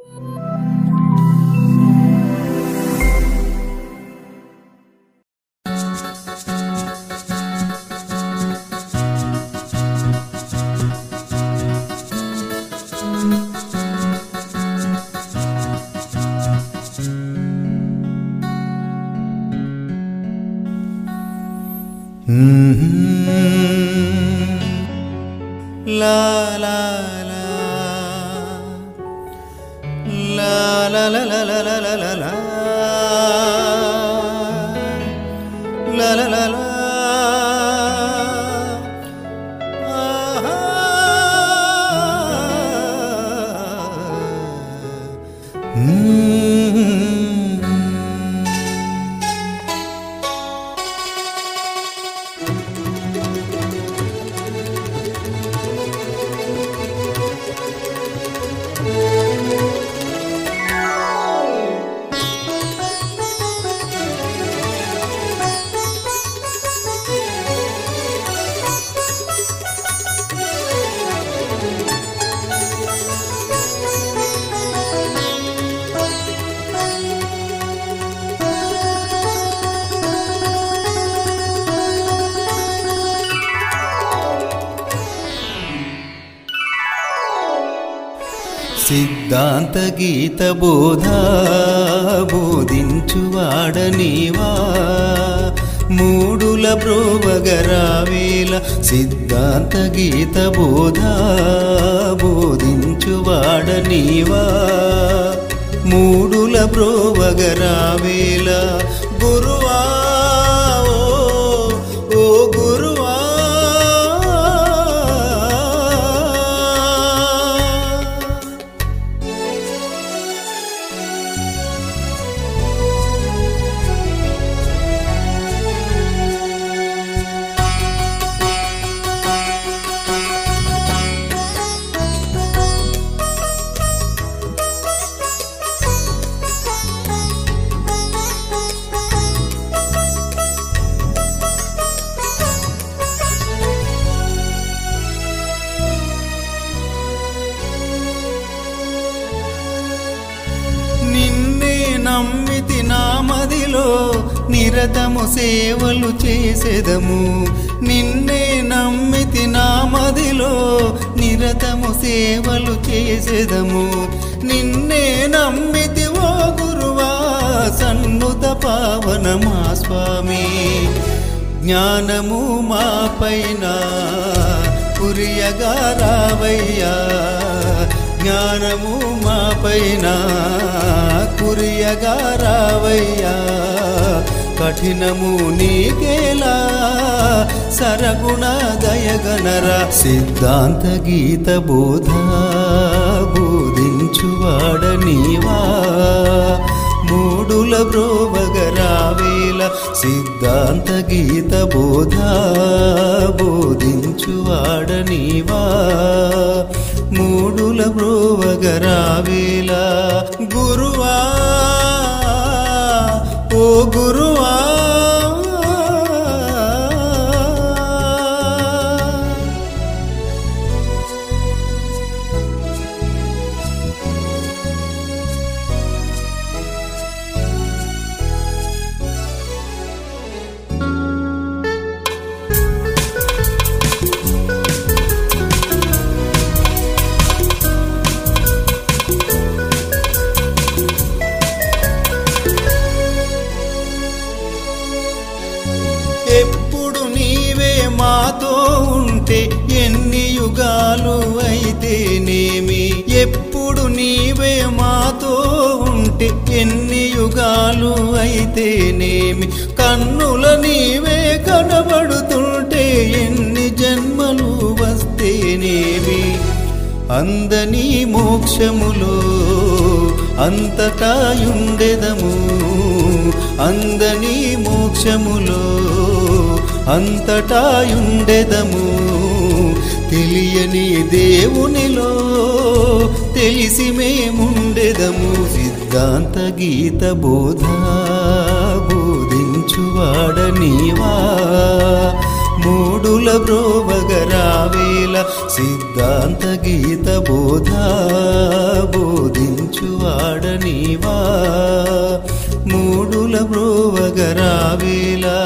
La la la Mm-hmm. గీత బోధ బోధించువాడనీవా మూడుల బ్రోవగరావేల సిద్ధాంత గీత బోధ బోధించువాడనీవా మూడుల బ్రోవగరావేల గురువా నిరతము సేవలు చేసేదము. నిన్నే నమ్మితి నామదిలో నిరతము సేవలు చేసేదము. నిన్నే నమ్మితి ఓ గురువా సన్నుత పావన మా స్వామి. జ్ఞానము మా పైన కురియగా రావయ్యా. జ్ఞానము మా పైన కురియగా రావయ్యా. కఠినము నీకేలా? సరగుణ దయగనర సిద్ధాంత గీత బోధ బోధించువాడ నీవా? మూడుల బ్రోవగరావేల సిద్ధాంత గీత బోధ బోధించువాడ నీవా? మూడుల బ్రోవగరావేల గురువా गुरुआ యుగాలు అయితేనేమి? కన్నుల నీవే కనబడుతుంటే ఎన్ని జన్మలు వస్తేనేమి? అందని మోక్షములో అంతటాయుండెదము అందని మోక్షములో అంతటాయుండెదము తెలియని దేవునిలో తెలిసి మేముండెదము. సిద్ధాంత గీత బోధ బోధించువాడ నీవా? మూడుల బ్రోవగరావేల సిద్ధాంత గీత బోధ బోధించువాడ నీవా? మూడుల బ్రోవగరావేలా